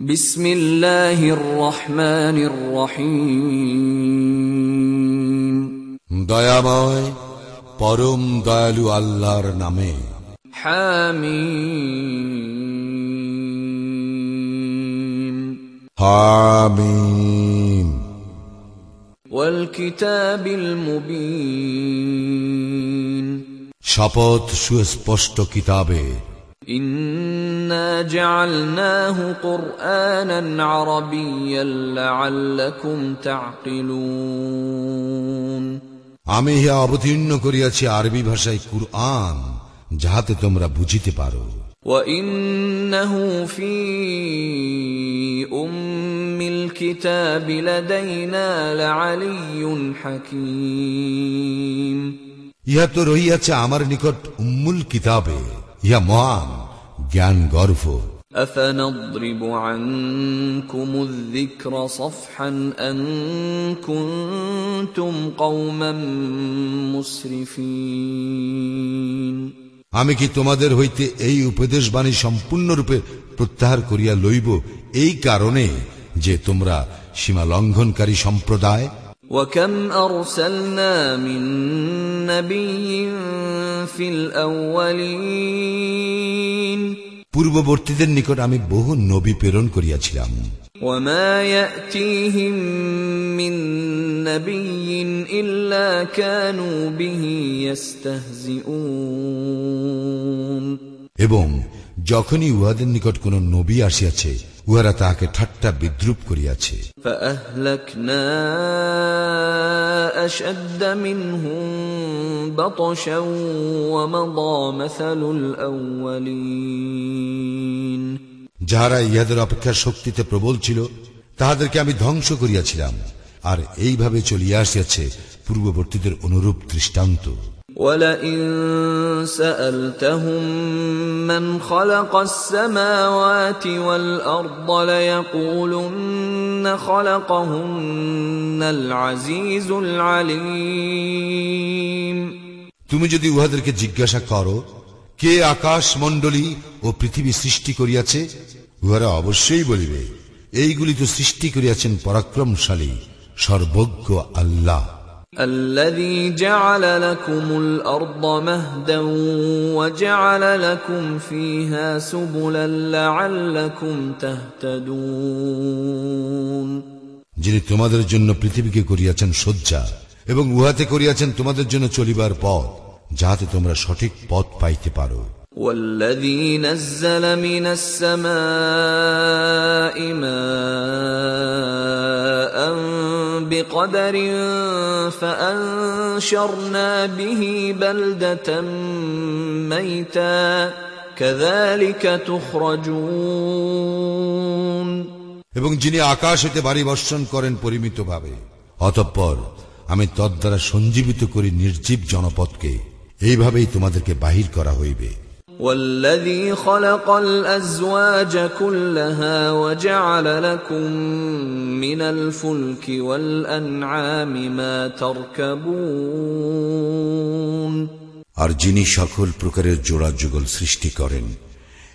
বিসমিল্লাহির রহমানির রহিম। দয়াময় পরম দয়ালু আল্লাহর নামে। হামিম। হামিম। ওয়ালকিতাবিল মুবিন। শপথ সুস্পষ্ট কিতাবে। إنا جعلناه قرآنا عربيا لعلكم تعقلون আমি ইহা অবতীর্ণ করিয়াছি আরবি ভাষায় কুরআন যাহাতে তোমরা বুঝিতে পারো وإنه في أم الكتاب لدينا لعلي حكيم ইহা তো রহিয়াছে আমার নিকট উম্মুল কিতাবে ইহা মহান জ্ঞান গর্ভ أفنضرب عنكم الذكر صفحا أن كنتم قوما مسرفين আমি কি তোমাদের হইতে এই উপদেশ বাণী সম্পূর্ণরূপে প্রত্যাহার করিয়া লইব এই কারণে যে তোমরা সীমা লঙ্ঘনকারী সম্প্রদায় وكم أرسلنا من نبي في الأولين পূর্ববর্তীদের নিকট আমি বহু নবী প্রেরণ করিয়াছিলাম وما يأتيهم من نبي إلا كانوا به يستهزئون এবং যখনই উহাদের নিকট কোন নবী আসিয়াছে উহারা তাহাকে ঠাট্টা বিদ্রুপ করিয়াছে। যাহারা ইহাদের অপেক্ষা শক্তিতে প্রবল ছিল তাহাদেরকে আমি ধ্বংস করিয়াছিলাম আর এইভাবে চলিয়া আসিয়াছে পূর্ববর্তীদের অনুরূপ দৃষ্টান্ত। ولئن سألتهم من خلق السماوات والأرض ليقولن خلقهن العزيز العليم তুমি যদি উহাদেরকে জিজ্ঞাসা করো কে আকাশ মণ্ডলী ও পৃথিবী সৃষ্টি করিয়াছে উহারা অবশ্যই বলিবে এইগুলি তো সৃষ্টি করিয়াছেন পরাক্রমশালী সর্বজ্ঞ আল্লাহ الذي جعل لكم الأرض مهدا وجعل لكم فيها سبلا لعلكم تهتدون যিনি তোমাদের জন্য পৃথিবীকে করিয়াছেন শয্যা এবং উহাতে করিয়াছেন তোমাদের জন্য চলিবার পথ যাহাতে তোমরা সঠিক পথ পাইতে পারো والذي نزل من السماء ماء بقدر فأنشرنا به بلدة ميتا كذلك تخرجون এবং যিনি আকাশ হইতে বাড়ি বর্ষণ করেন পরিমিতভাবে অতঃপর আমি তদ্বারা সঞ্জীবিত করি নির্জীব জনপদকে এইভাবেই তোমাদেরকে বাহির করা হইবে والذي خلق الأزواج كلها وجعل لكم من الفلك والأنعام ما تركبون আর যিনি সকল প্রকারের জোড়া যুগল সৃষ্টি করেন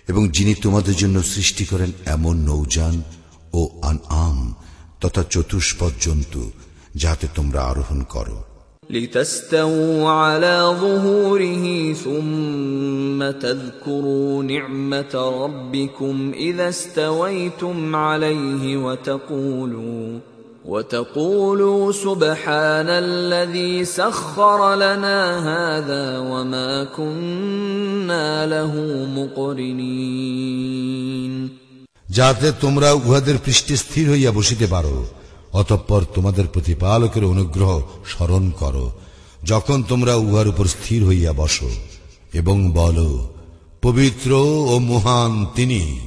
এবং যিনি তোমাদের জন্য সৃষ্টি করেন এমন নৌযান ও আন আম তথা চতুষ্পদ জন্তু যাতে তোমরা আরোহণ করো لتستووا على ظهوره ثم تذكروا نعمة ربكم إذا استويتم عليه وتقولوا وتقولوا سبحان الذي سخر لنا هذا وما كنا له مقرنين যাতে তোমরা উহাদের পৃষ্ঠে স্থির হইয়া বসিতে পারো অতঃপর তোমাদের প্রতিপালকের অনুগ্রহ স্মরণ করো, যখন তোমরা উহার উপর স্থির হইয়া বসো, এবং বল, পবিত্র ও মহান তিনি,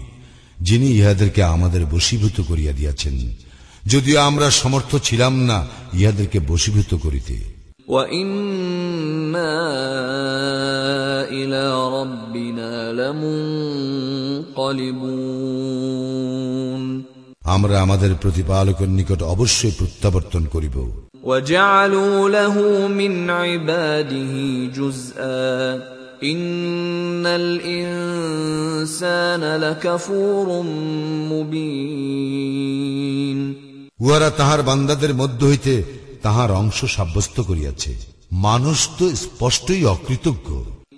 যিনি ইহাদেরকে আমাদের বশীভূত করিয়া দিয়াছেন। যদিও আমরা সমর্থ ছিলাম না ইহাদেরকে বশীভূত করিতে। ইলা আমরা আমাদের প্রতিপালকের নিকট অবশ্যই প্রত্যাবর্তন করিব وجعلوا له من عباده جزءا إن الإنسان لكفور مبين উহারা তাহার বান্দাদের মধ্য হইতে তাহার অংশ সাব্যস্ত করিয়াছে মানুষ তো স্পষ্টই অকৃতজ্ঞ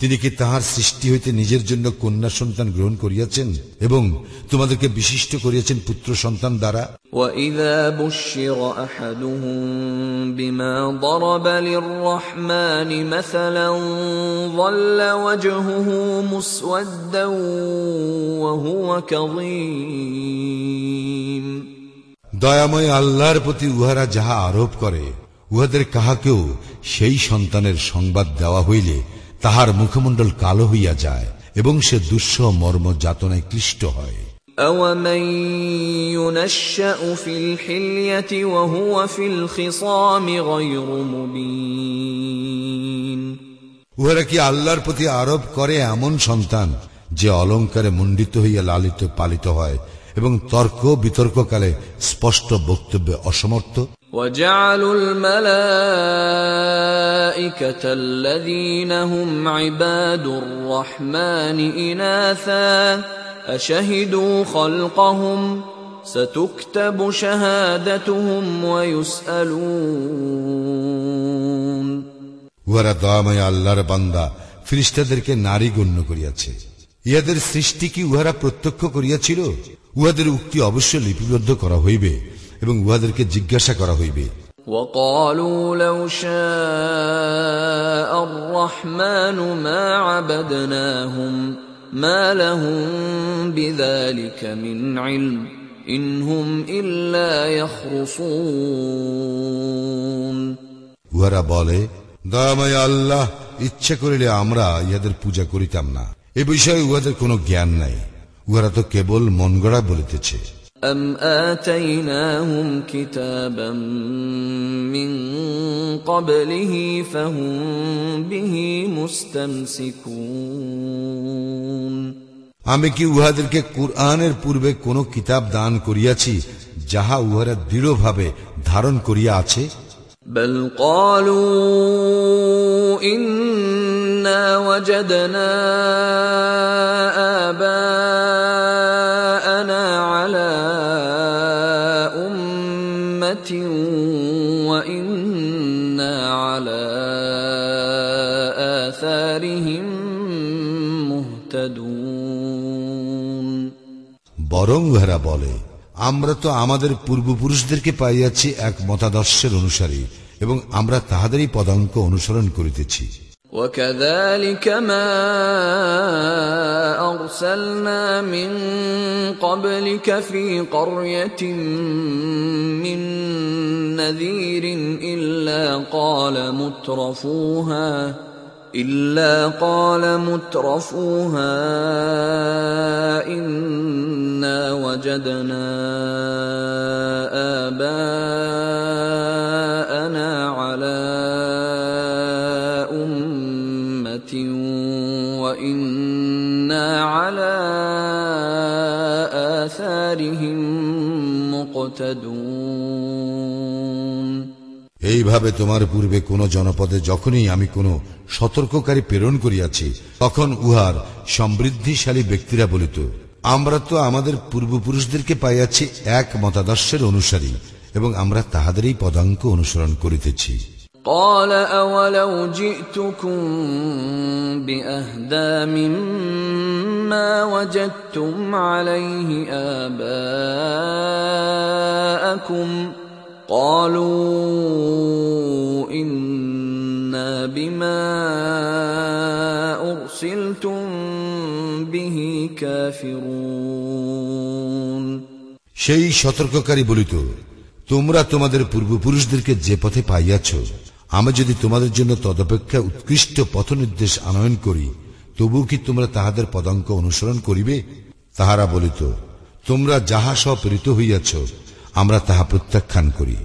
তিনি কি তাহার সৃষ্টি হইতে নিজের জন্য কন্যা সন্তান গ্রহণ করিয়াছেন এবং তোমাদেরকে বিশিষ্ট করিয়াছেন পুত্র সন্তান দ্বারা وإذا بشر أحدهم بما ضرب للرحمن مثلا ظل وجهه مسودا وهو كظيم দয়াময় আল্লাহর প্রতি উহারা যাহা আরোপ করে উহাদের কাহাকেও সেই সন্তানের সংবাদ দেওয়া হইলে তাহার মুখমণ্ডল কালো হইয়া যায় এবং সে দুঃসহ মর্ম যাতনায় ক্লিষ্ট হয় أومن ينشأ في الحلية وهو في الخصام غير مبين উহারা কি আল্লাহর প্রতি আরোপ করে এমন সন্তান যে অলঙ্কারে মণ্ডিত হইয়া লালিত পালিত হয় এবং তর্ক বিতর্ককালে স্পষ্ট বক্তব্যে অসমর্থ وجعلوا الملائكة الذين هم عباد الرحمن إناثا أشهدوا خلقهم ستكتب شهادتهم ويسألون উহারা দয়াময় আল্লাহর বান্দা ফিরিস্তাদেরকে নারী গণ্য করিয়াছে ইহাদের সৃষ্টি কি উহারা প্রত্যক্ষ করিয়াছিল উহাদের উক্তি অবশ্য লিপিবদ্ধ করা হইবে এবং উহাদেরকে জিজ্ঞাসা করা হইবে وقالوا لو شاء الرحمن ما عبدناهم ما لهم بذلك من علم إن هم إلا يخرصون উহারা বলে দয়াময় আল্লাহ ইচ্ছা করিলে আমরা ইহাদের পূজা করিতাম না এ বিষয়ে উহাদের কোনো জ্ঞান নাই উহারা তো কেবল মন গড়া বলিতেছে أم آتيناهم كتابا من قبله فهم به مستمسكون আমি কি উহাদেরকে কুরআনের পূর্বে কোন কিতাব দান করিয়াছি যাহা উহারা দৃঢ়ভাবে ধারণ করিয়া আছে بل قالوا إنا وجدنا آباءنا على أمة وإنا على آثارهم مهتدون বরং উহারা বলে আমরা তো আমাদের পূর্বপুরুষদেরকে পাইয়াছি এক মতাদর্শের অনুসারী এবং আমরা তাহাদেরই পদাঙ্ক অনুসরণ করিতেছি وكذلك ما أرسلنا من قبلك في قرية من نذير إلا قال مترفوها إلا قال مترفوها إنا وجدنا آباءنا এইভাবে তোমার পূর্বে কোন জনপদে যখনই আমি কোন সতর্ককারী প্রেরণ করিয়াছি তখন উহার সমৃদ্ধিশালী ব্যক্তিরা বলিত আমরা তো আমাদের পূর্বপুরুষদেরকে পাইয়াছি এক মতাদর্শের অনুসারী এবং আমরা তাহাদেরই পদাঙ্ক অনুসরণ করিতেছি قال أولو جئتكم بأهدى مما وجدتم عليه آباءكم قالوا إنا بما أرسلتم به كافرون সেই সতর্ককারী বলিত তোমরা তোমাদের পূর্বপুরুষদেরকে যে পথে পাইয়াছ আমি যদি তোমাদের জন্য তদপেক্ষা উৎকৃষ্ট পথ নির্দেশ আনয়ন করি তবু কি তোমরা তাহাদের পদাঙ্ক অনুসরণ করিবে? তাহারা বলিত তোমরা যাহা সব ঋত হইয়াছ আমরা তাহা প্রত্যাখ্যান করি।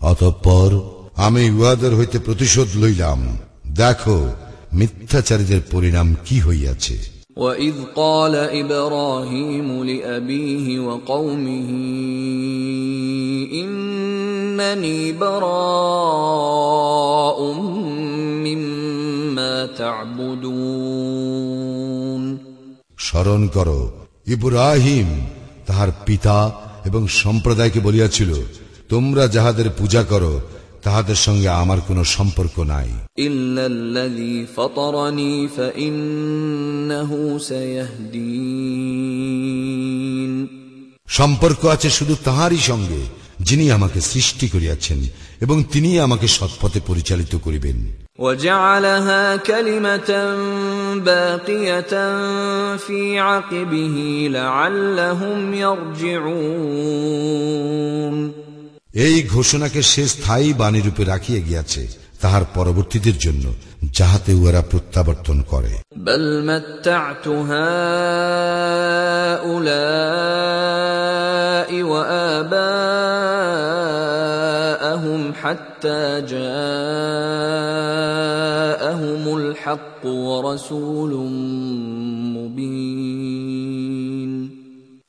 অতঃপর আমি উহাদের হইতে প্রতিশোধ লইলাম। দেখো মিথ্যাচারীদের পরিণাম কি হইয়াছে। وإذ قال إبراهيم لأبيه وقومه إنني براء مما تعبدون স্মরণ করো ইব্রাহিম তাহার পিতা এবং সম্প্রদায়কে বলিয়াছিল তোমরা যাহাদের পূজা করো তাহাদের সঙ্গে আমার কোন সম্পর্ক নাই। সম্পর্ক আছে শুধু তাহারই সঙ্গে যিনি আমাকে সৃষ্টি করিয়াছেন এবং তিনি আমাকে সৎপথে পরিচালিত করিবেন। আল্লাহ এই ঘোষণাকে সে স্থায়ী বাণীরূপে রাখিয়া গিয়াছে তাহার পরবর্তীদের জন্য, যাহাতে উহারা প্রত্যাবর্তন করে। بل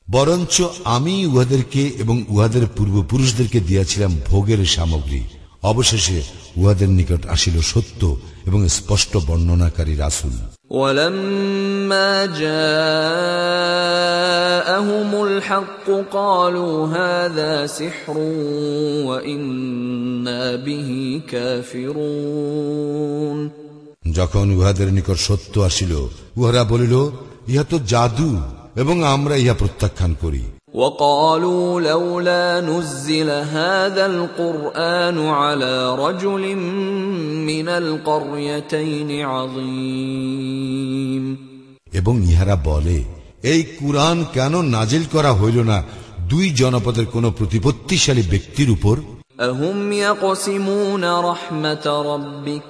বরঞ্চ আমি উহাদেরকে এবং উহাদের পূর্বপুরুষদেরকে দিয়াছিলাম ভোগের সামগ্রী অবশেষে উহাদের নিকট আসিল সত্য এবং স্পষ্ট বর্ণনাকারী রাসুল ولما جاءهم الحق قالوا هذا سحر وإنا به كافرون যখন উহাদের নিকট সত্য আসিল উহারা বলিল ইহা তো জাদু এবং আমরা ইহা প্রত্যাখ্যান করি وقالوا لولا نزل هذا القرآن على رجل من القريتين عظيم এবং ইহারা বলে এই কুরআন কেন নাজিল করা হইল না দুই জনপদের কোন প্রতিপত্তিশালী ব্যক্তির উপর أهم يقسمون رحمة ربك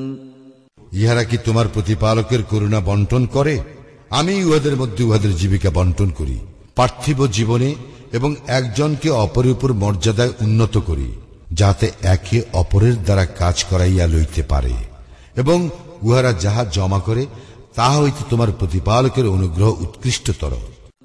ইহারা কি তোমার প্রতিপালকের করুণা বন্টন করে? আমি উহাদের মধ্যে উহাদের জীবিকা বন্টন করি, পার্থিব জীবনে এবং একজনকে অপরের উপর মর্যাদায় উন্নত করি যাতে একে অপরের দ্বারা কাজ করাইয়া লইতে পারে। এবং উহারা যাহা জমা করে, তাহা হইতে তোমার প্রতিপালকের অনুগ্রহ উৎকৃষ্টতর।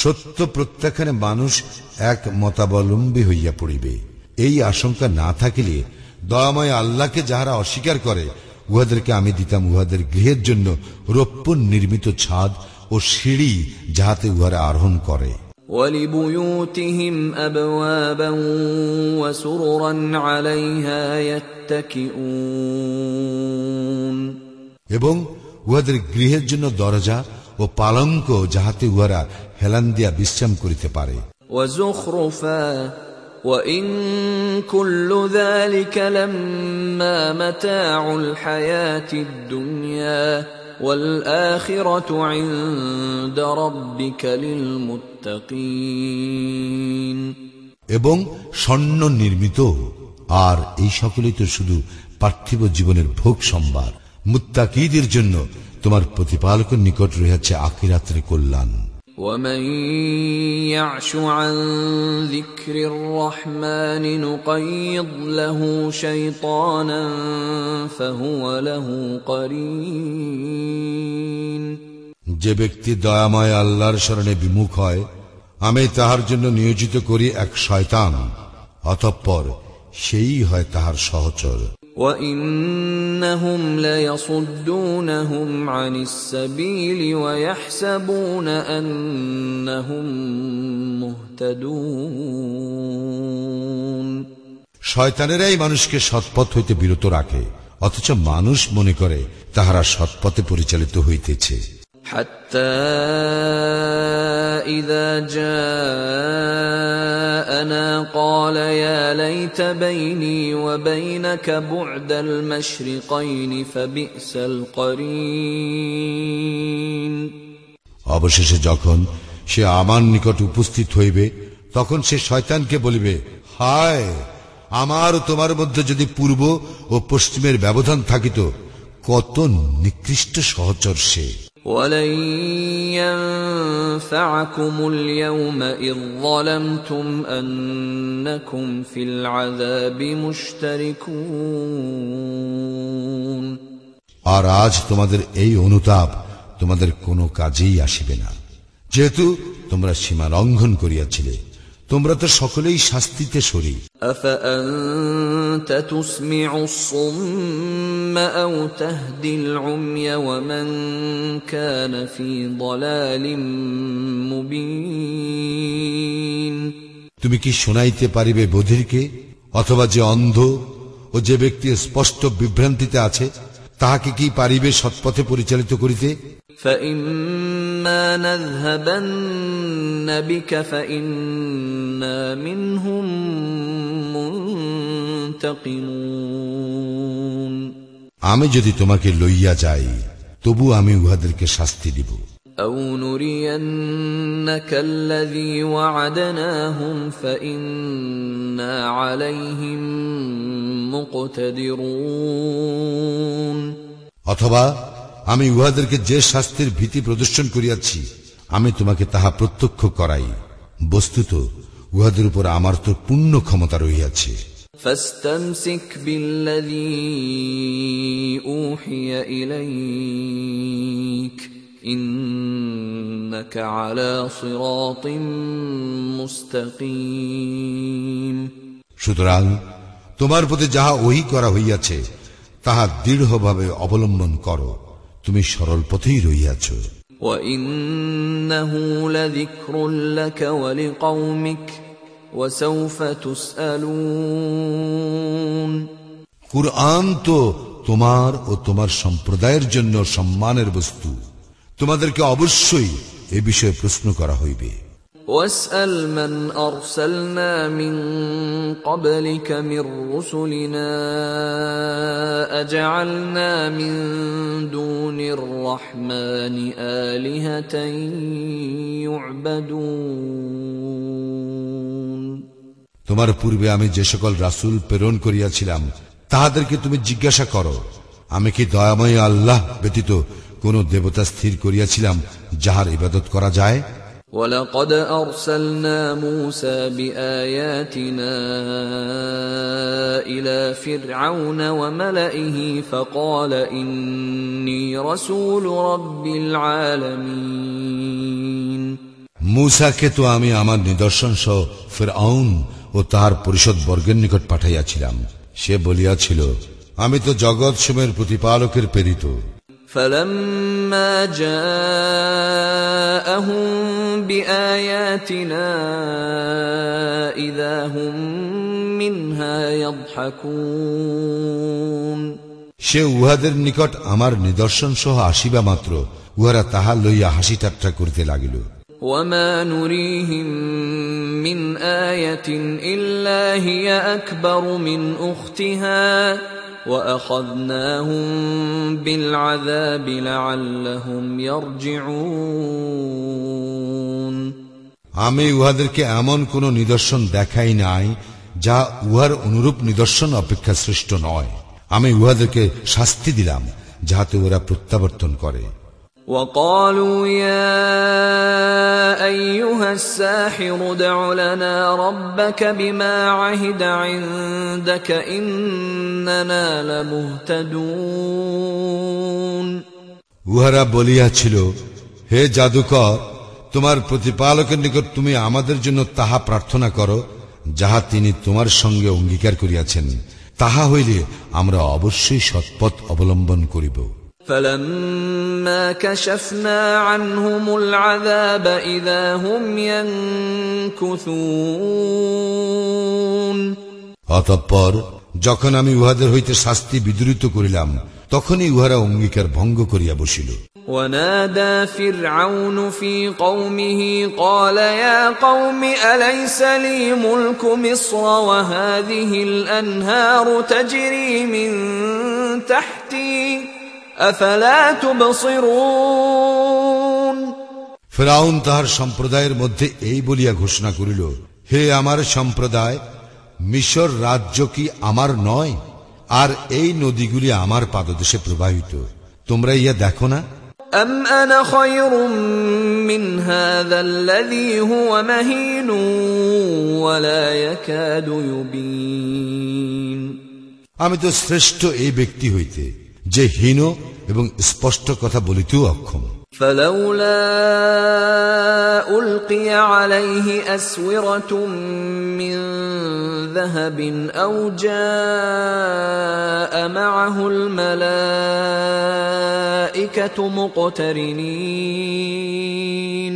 সত্য প্রত্যাখ্যানে মানুষ এক মতাবলম্বী হইয়া পড়িবে এই আশঙ্কা না থাকিলে দয়াময় আল্লাহকে যাহারা অস্বীকার করে উহাদেরকে আমি দিতাম উহাদের গৃহের জন্য রৌপ্য নির্মিত ছাদ ও সিঁড়ি যাহাতে উহারা আরোহণ করে ولبيوتهم أبوابا وسررا عليها يتكئون এবং উহাদের গৃহের জন্য দরজা ও পালঙ্ক যাহাতে উহারা হেলান দিয়া বিশ্রাম করিতে পারে وزخرفا وإن كل ذلك لما متاع الحياة الدنيا والآخرة عند ربك للمتقين এবং স্বর্ণ নির্মিত আর এই সকলেই তো শুধু পার্থিব জীবনের ভোগ সম্ভার মুত্তাকিদের জন্য তোমার প্রতিপালকের নিকট রয়েছে আখিরাত্রে কল্যাণ ومن يعش عن ذكر الرحمن نقيض له شيطانا فهو له قرين যে ব্যক্তি দয়াময় আল্লাহর স্মরণে বিমুখ হয় আমি তাহার জন্য নিয়োজিত করি এক শয়তান অতঃপর সেই হয় তাহার সহচর وانهم ليصدونهم عن السبيل ويحسبون انهم مهتدون শয়তানেরাই মানুষকে সৎপথ হইতে বিরত রাখে অথচ মানুষ মনে করে তাহারা সৎপথে পরিচালিত হইতেছে حتى إذا جاءنا قال يا ليت بيني وبينك بعد المشرقين فبئس القرين অবশেষে যখন সে আমার নিকট উপস্থিত হইবে তখন সে শয়তানকে বলিবে হায় আমার ও তোমার মধ্যে যদি পূর্ব ও পশ্চিমের ব্যবধান থাকিত কত নিকৃষ্ট সহচর সে ولن ينفعكم اليوم إذ ظلمتم أنكم في العذاب مشتركون আর আজ তোমাদের এই অনুতাপ তোমাদের কোনো কাজেই আসিবে না যেহেতু তোমরা সীমা লঙ্ঘন করিয়াছিলে তোমরা তো সকলেই শাস্তিতে সরি أفأنت تسمع الصم أو تهدي العمي ومن كان في ضلال مبين তুমি কি শোনাইতে পারিবে বধিরকে অথবা যে অন্ধ ও যে ব্যক্তি স্পষ্ট বিভ্রান্তিতে আছে তাহাকে কি পারিবে সৎপথে পরিচালিত করিতে فإما نذهبن بك فإنا منهم منتقمون আমি যদি তোমাকে লইয়া যাই তবু আমি উহাদেরকে শাস্তি দিব أو نرينك الذي وعدناهم فإنا عليهم مقتدرون অথবা আমি উহাদেরকে যে শাস্তির ভীতি প্রদর্শন করিয়াছি আমি তোমাকে তাহা প্রত্যক্ষ করাই বস্তুত উহাদের উপর আমার তো পূর্ণ ক্ষমতা রহিয়াছে فاستمسك بالذي أوحي إليك إنك على صراط مستقيم সুতরাং তোমার প্রতি যাহা ওহি করা হইয়াছে তাহা দৃঢ়ভাবে অবলম্বন করো তুমি সরল পথেই রহিয়াছ وإنه لذكر لك ولقومك وسوف تسألون কুরআন তো তোমার ও তোমার সম্প্রদায়ের জন্য সম্মানের বস্তু তোমাদেরকে অবশ্যই এ বিষয়ে প্রশ্ন করা হইবে واسأل من أرسلنا من قبلك من رسلنا أجعلنا من دون الرحمن آلهة يعبدون তোমার পূর্বে আমি যে সকল রাসূল প্রেরণ করিয়াছিলাম তাহাদেরকে তুমি জিজ্ঞাসা করো আমি কি দয়াময় আল্লাহ ব্যতীত কোন দেবতা স্থির করিয়াছিলাম যাহার ইবাদত করা যায় ولقد أرسلنا موسى بآياتنا إلى فرعون وملئه فقال إني رسول رب العالمين মূসাকে তো আমি আমার নিদর্শন সহ ফেরাউন ও তাহার পরিষদ বর্গের নিকট পাঠাইয়াছিলাম সে বলিয়াছিল আমি তো জগৎ সমের প্রতিপালকের প্রেরিত فلما جاءهم بآياتنا إذا هم منها يضحكون সে উহাদের নিকট আমার নিদর্শন সহ আসিবা মাত্র উহারা তাহা লইয়া হাসি ঠাট্টা করিতে লাগিল وما نريهم من آية إلا هي أكبر من أختها وأخذناهم بالعذاب لعلهم يرجعون আমি উহাদেরকে এমন কোন নিদর্শন দেখাই নাই যা উহার অনুরূপ নিদর্শন অপেক্ষা শ্রেষ্ঠ নয় আমি উহাদেরকে শাস্তি দিলাম যাহাতে ওরা প্রত্যাবর্তন করে وقالوا يا أيها الساحر ادع لنا ربك بما عهد عندك إننا لمهتدون উহারা বলিয়াছিল হে জাদুকর তোমার প্রতিপালকের নিকট তুমি আমাদের জন্য তাহা প্রার্থনা করো যাহা তিনি তোমার সঙ্গে অঙ্গীকার করিয়াছেন তাহা হইলে আমরা অবশ্যই সৎপথ অবলম্বন করিব فلما كشفنا عنهم العذاب إذا هم ينكثون অতঃপর যখন আমি উহাদের হইতে শাস্তি বিদূরিত করিলাম তখনই উহারা অঙ্গীকার ভঙ্গ করিয়া বসিল ونادى فرعون في قومه قال يا قوم أليس لي ملك مصر وهذه الأنهار تجري من تحتي أفلا تبصرون ফেরাউন তাহার সম্প্রদায়ের মধ্যে এই বলিয়া ঘোষণা করিল হে আমার সম্প্রদায় মিশর রাজ্য কি আমার নয় আর এই নদীগুলি আমার পাদদেশে প্রবাহিত তোমরা ইয়া দেখো না أم أنا خير من هذا الذي هو مهين ولا يكاد يبين আমি তো শ্রেষ্ঠ এই ব্যক্তি হইতে যে হীন এবং স্পষ্ট কথা বলিতেও অক্ষম فلولا ألقي عليه أسورة من ذهب أو جاء معه الملائكة مقترنين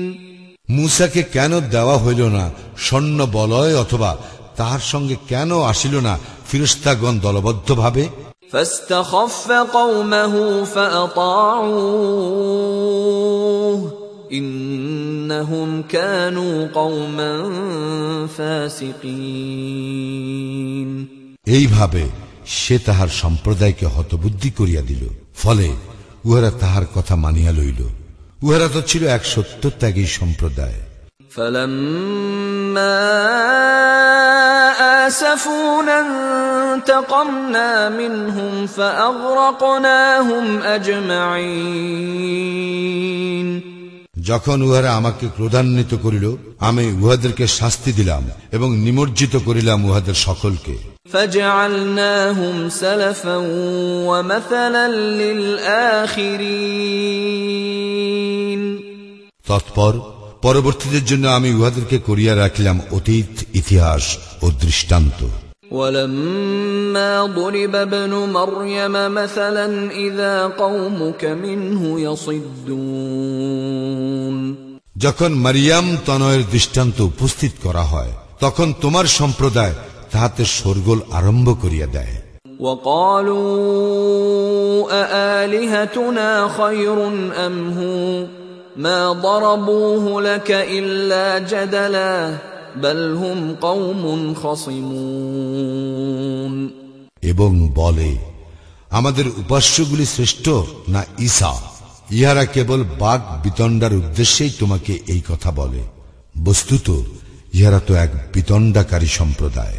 মুসাকে কেন দেওয়া হইল না স্বর্ণ বলয় অথবা তাহার সঙ্গে কেন আসিল না ফিরস্তাগণ দলবদ্ধভাবে فاستخف قومه فأطاعوه إنهم كانوا قوما فاسقين এইভাবে সে তাহার সম্প্রদায়কে হতবুদ্ধি করিয়া দিল ফলে উহারা তাহার কথা মানিয়া লইল উহারা তো ছিল এক সত্য ত্যাগী সম্প্রদায় فلما آسفونا انتقمنا منهم فأغرقناهم أجمعين যখন উহারা আমাকে ক্রোধান্বিত করিল আমি উহাদেরকে শাস্তি দিলাম এবং নিমজ্জিত করিলাম উহাদের সকলকে فجعلناهم سلفا ومثلا للآخرين তৎপর পরবর্তীদের জন্য আমি উহাদেরকে করিয়া রাখিলাম অতীত ইতিহাস ও দৃষ্টান্ত ولما ضرب ابن مريم مثلا إذا قومك منه يصدون যখন মারিয়াম তনয়ের দৃষ্টান্ত উপস্থিত করা হয় তখন তোমার সম্প্রদায় তাহাতে শোরগোল আরম্ভ করিয়া দেয় وقالوا أآلهتنا خير أم هو ما ضربوه لك إلا جدلا بل هم قوم خصمون এবং বলে আমাদের উপাস্যগুলি শ্রেষ্ঠ না ঈসা ইহারা কেবল বাঘ বিতণ্ডার উদ্দেশ্যেই তোমাকে এই কথা বলে বস্তুত ইহারা তো এক বিতণ্ডাকারী সম্প্রদায়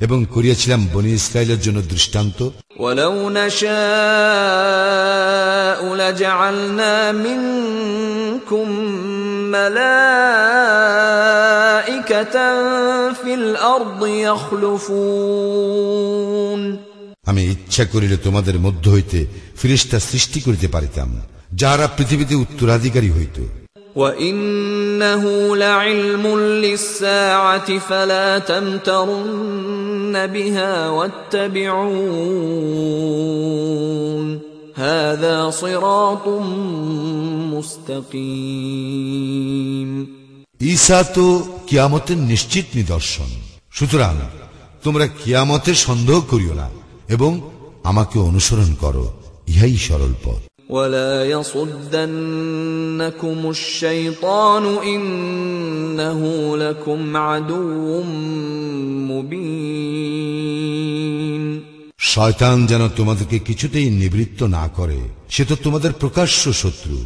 এবং করিয়াছিলাম বনি ইসরায়েলের জন্য দৃষ্টান্ত ولو نشاء لجعلنا منكم ملائكة في الأرض يخلفون আমি ইচ্ছা করিলে তোমাদের মধ্য হইতে ফিরিস্তা সৃষ্টি করিতে পারিতাম যাহারা পৃথিবীতে উত্তরাধিকারী হইত وإنه لعلم للساعة فلا تمترن بها واتبعون هذا صراط مستقيم ঈসা তো কিয়ামতের নিশ্চিত নিদর্শন সুতরাং তোমরা কিয়ামতের সন্দেহ করিও না এবং আমাকে অনুসরণ করো ইহাই সরল পথ ولا يصدنكم الشيطان إنه لكم عدو مبين শয়তান যেন তোমাদেরকে কিছুতেই নিবৃত্ত না করে সে তো তোমাদের প্রকাশ্য শত্রু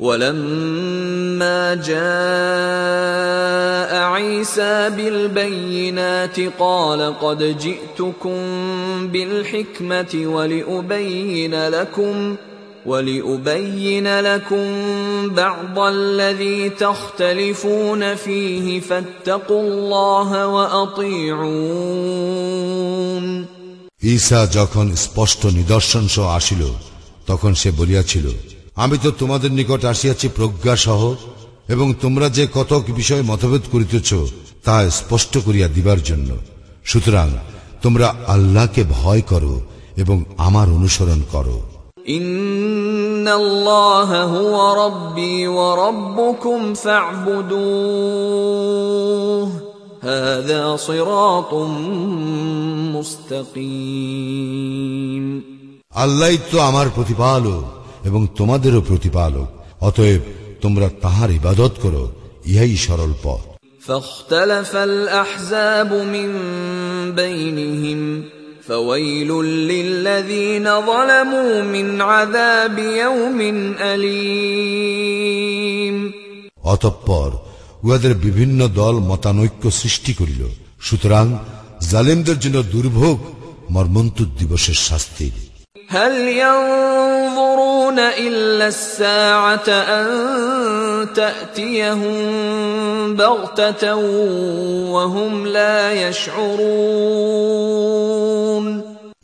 ولما جاء عيسى بالبينات قال قد جئتكم بالحكمة ولأبين لكم ولأبين لكم بعض الذي تختلفون فيه فاتقوا الله وأطيعون ঈসা যখন স্পষ্ট নিদর্শন সহ আসিল তখন সে বলিয়াছিল আমি তো তোমাদের নিকট আসিয়াছি প্রজ্ঞা সহ এবং তোমরা যে কতক বিষয়ে মতভেদ করিতেছ তা স্পষ্ট করিয়া দিবার জন্য সুতরাং তোমরা আল্লাহকে ভয় করো এবং আমার অনুসরণ করো إن الله هو ربي وربكم فاعبدوه هذا صراط مستقيم আল্লাহ তো আমার প্রতিপালক এবং তোমাদেরও প্রতিপালক অতএব তোমরা তাহার ইবাদত করো ইহাই সরল পথ فاختلف الأحزاب من بينهم فويل للذين ظلموا من عذاب يوم أليم অতঃপর উহাদের বিভিন্ন দল মতানৈক্য সৃষ্টি করিল সুতরাং জালেমদের জন্য দুর্ভোগ মর্মন্তুদ দিবসের শাস্তির هل ينظرون إلا الساعة أن تأتيهم بغتة وهم لا يشعرون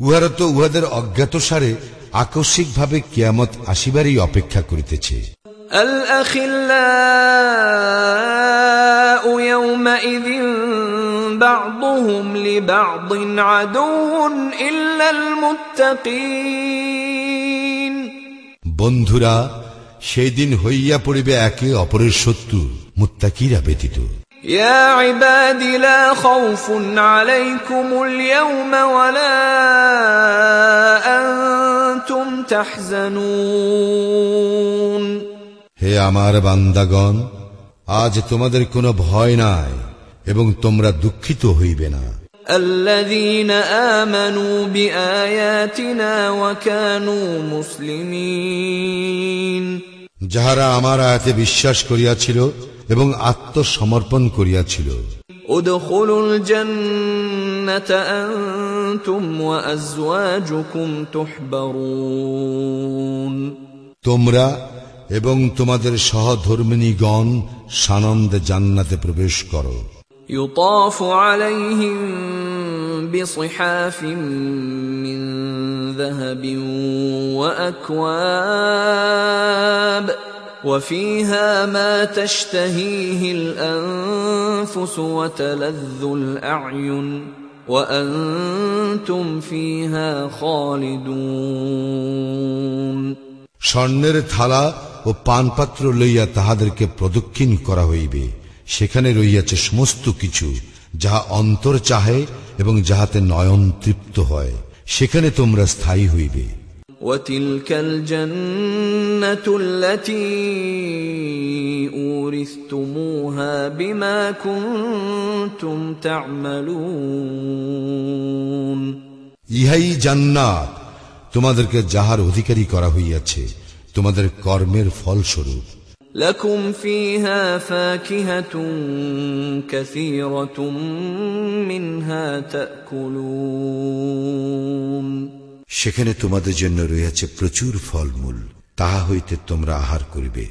উহারা তো উহাদের অজ্ঞাতসারে আকস্মিকভাবে কিয়ামত আসিবারই অপেক্ষা করিতেছে الأخلاء يومئذ بعضهم لبعض عدو إلا المتقين বন্ধুরা সেই দিন হইয়া পড়িবে একে অপরের শত্রু মুত্তাকিরা ব্যতীত يا عباد لا خوف عليكم اليوم ولا أنتم تحزنون হে আমার বান্দাগণ আজ তোমাদের কোনো ভয় নাই এবং তোমরা দুঃখিত হইবে না الذين آمنوا بآياتنا وكانوا مسلمين যাহারা আমার আয়াতে বিশ্বাস করিয়াছিল এবং আত্মসমর্পণ করিয়াছিল ادخلوا الجنة أنتم وأزواجكم تحبرون তোমরা এবং তোমাদের সহধর্মিনীগণ সানন্দে জান্নাতে প্রবেশ করো يطاف عليهم بصحاف من ذهب واكواب وفيها ما تشتهيه الانفس وتلذ الاعين وانتم فيها خالدون স্বর্ণের থালা ও পানপাত্র লইয়া তাহাদেরকে প্রদক্ষিণ করা হইবে সেখানে রইয়াছে সমস্ত কিছু যাহা অন্তর চাহে এবং যাহাতে নয়ন তৃপ্ত হয় সেখানে তোমরা স্থায়ী হইবে وتلك الجنة التي أورثتموها بما كنتم تعملون ইহাই জান্নাত তোমাদেরকে যাহার অধিকারী করা হইয়াছে তোমাদের কর্মের ফলস্বরূপ لكم فيها فاكهة كثيرة منها تأكلون সেখানে তোমাদের জন্য রয়েছে প্রচুর ফলমূল তাহা হইতে তোমরা আহার করিবে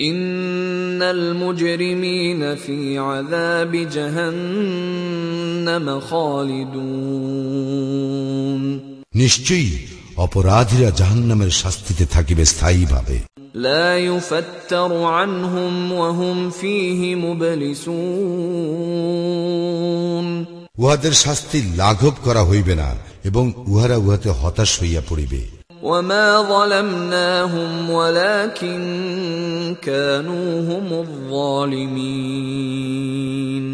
إن المجرمين في عذاب جهنم خالدون নিশ্চয়ই অপরাধীরা জাহান্নামের শাস্তিতে থাকিবে স্থায়ীভাবে لا يفتر عنهم وهم فيه مبلسون উহাদের শাস্তি লাঘব করা হইবে না এবং উহারা উহাতে হতাশ হইয়া পড়িবে وما ظلمناهم ولكن كانوا هم الظالمين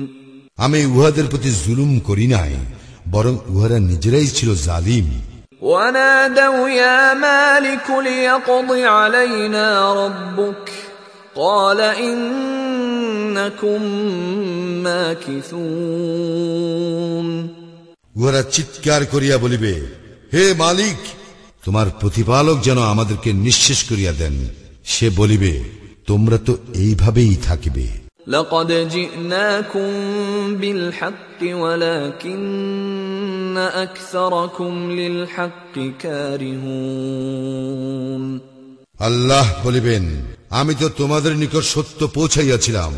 আমি উহাদের প্রতি জুলুম করি নাই বরং উহারা নিজেরাই ছিল জালিম ونادوا يا مالك ليقض علينا ربك قال إنكم ماكثون উহারা চিৎকার করিয়া বলিবে হে মালিক তোমার প্রতিপালক যেন আমাদেরকে নিঃশেষ করিয়া দেন সে বলিবে তোমরা তো এইভাবেই থাকিবে لقد جئناكم بالحق ولكن أكثركم للحق كارهون আল্লাহ বলিবেন আমি তো তোমাদের নিকট সত্য পৌঁছাইয়াছিলাম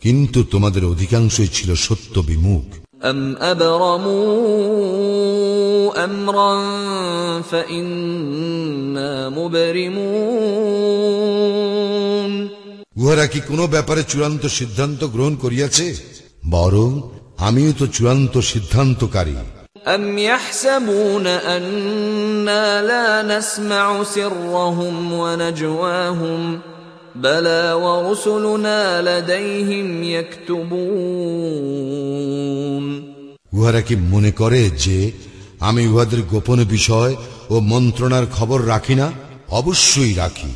কিন্তু তোমাদের অধিকাংশই ছিল সত্য বিমুখ أم أبرموا أمرا فإنا مبرمون উহারা কি কোনো ব্যাপারে চূড়ান্ত সিদ্ধান্ত গ্রহণ করিয়াছে বরং আমিও তো চূড়ান্ত সিদ্ধান্তকারী أم يحسبون أنا لا نسمع سرهم ونجواهم بلى ورسلنا لديهم يكتبون উহারা কি মনে করে যে আমি উহাদের গোপন বিষয় ও মন্ত্রণার খবর রাখি না অবশ্যই রাখি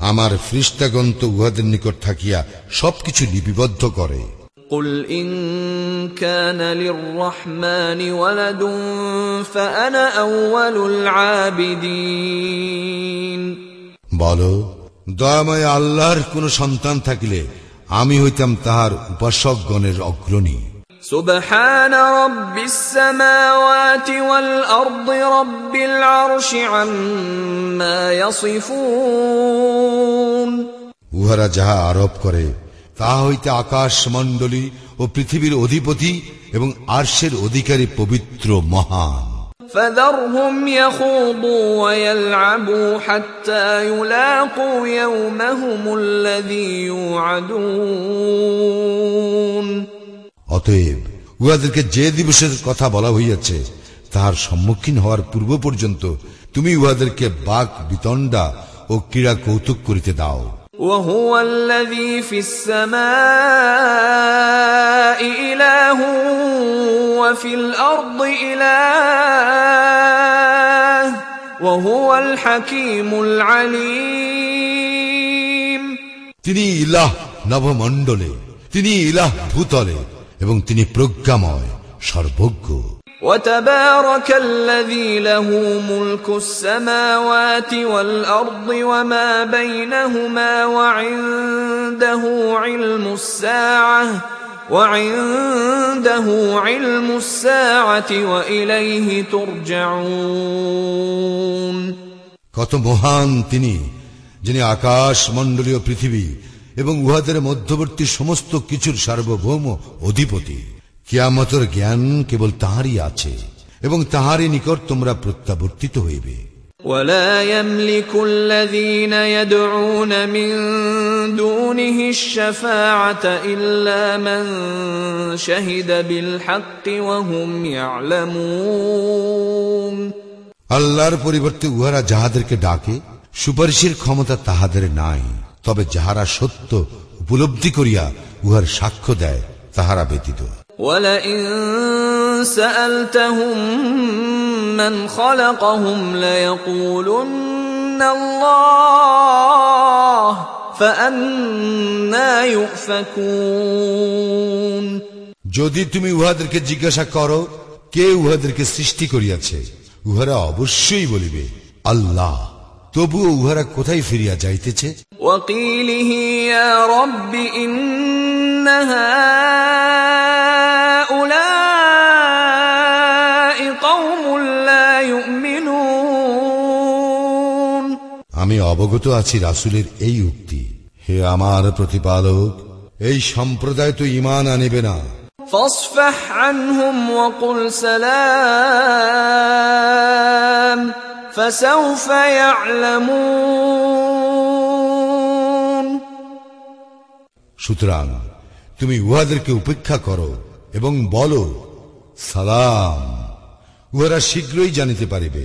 আমার ফ্রিস্তাগণ তো উহাদের নিকট থাকিয়া সবকিছু লিপিবদ্ধ করে قل إن كان للرحمن ولد فأنا أول العابدين বল দয়াময় আল্লাহর কোন সন্তান থাকিলে আমি হইতাম তাহার উপাসকগণের অগ্রণী سبحان رب السماوات والأرض رب العرش عما يصفون উহারা যাহা আরোপ করে তাহা হইতে আকাশ মণ্ডলী ও পৃথিবীর অধিপতি এবং আর্শের অধিকারী পবিত্র মহান فذرهم يخوضوا ويلعبوا حتى يلاقوا يومهم الذي يوعدون অতএব উহাদেরকে যে দিবসের কথা বলা হইয়াছে তাহার সম্মুখীন হওয়ার পূর্ব পর্যন্ত তুমি উহাদেরকে বাক বিতণ্ডা ও ক্রীড়া কৌতুক করিতে দাও وهو الذي في السماء إله وفي الأرض إله وهو الحكيم العليم তিনি ইলাহ নভমণ্ডলে তিনি ইলাহ ভূতলে এবং তিনি প্রজ্ঞাময় সর্বজ্ঞ وتبارك الذي له ملك السماوات والأرض وما بينهما وعنده علم الساعة وعنده علم الساعة وإليه ترجعون কত মহান তিনি যিনি আকাশ মণ্ডলীয় পৃথিবী এবং উহাদের মধ্যবর্তী সমস্ত কিছুর সার্বভৌম অধিপতি কিয়ামতের জ্ঞান কেবল তাহারই আছে এবং তাহারই নিকট তোমরা প্রত্যাবর্তিত হইবে ولا يملك الذين يدعون من دونه الشفاعة إلا من شهد بالحق وهم يعلمون আল্লাহর পরিবর্তে উহারা যাহাদেরকে ডাকে সুপারিশের ক্ষমতা তাহাদের নাই তবে যাহারা সত্য উপলব্ধি করিয়া উহার সাক্ষ্য দেয় তাহারা ব্যতীত ولئن سألتهم من خلقهم ليقولن الله فأنا يؤفكون যদি তুমি উহাদেরকে জিজ্ঞাসা করো কে উহাদেরকে সৃষ্টি করিয়াছে উহারা অবশ্যই বলিবে আল্লাহ তবুও উহারা কোথায় ফিরিয়া যাইতেছে وقيله يا رب إن هؤلاء قوم لا يؤمنون আমি অবগত আছি রাসুলের এই উক্তি হে আমার প্রতিপালক এই সম্প্রদায় তো ইমান আনিবে না فاصفح عنهم وقل سلام فسوف يعلمون সুতরাং তুমি উহাদেরকে উপেক্ষা করো এবং বলো সালাম উহারা শীঘ্রই জানিতে পারিবে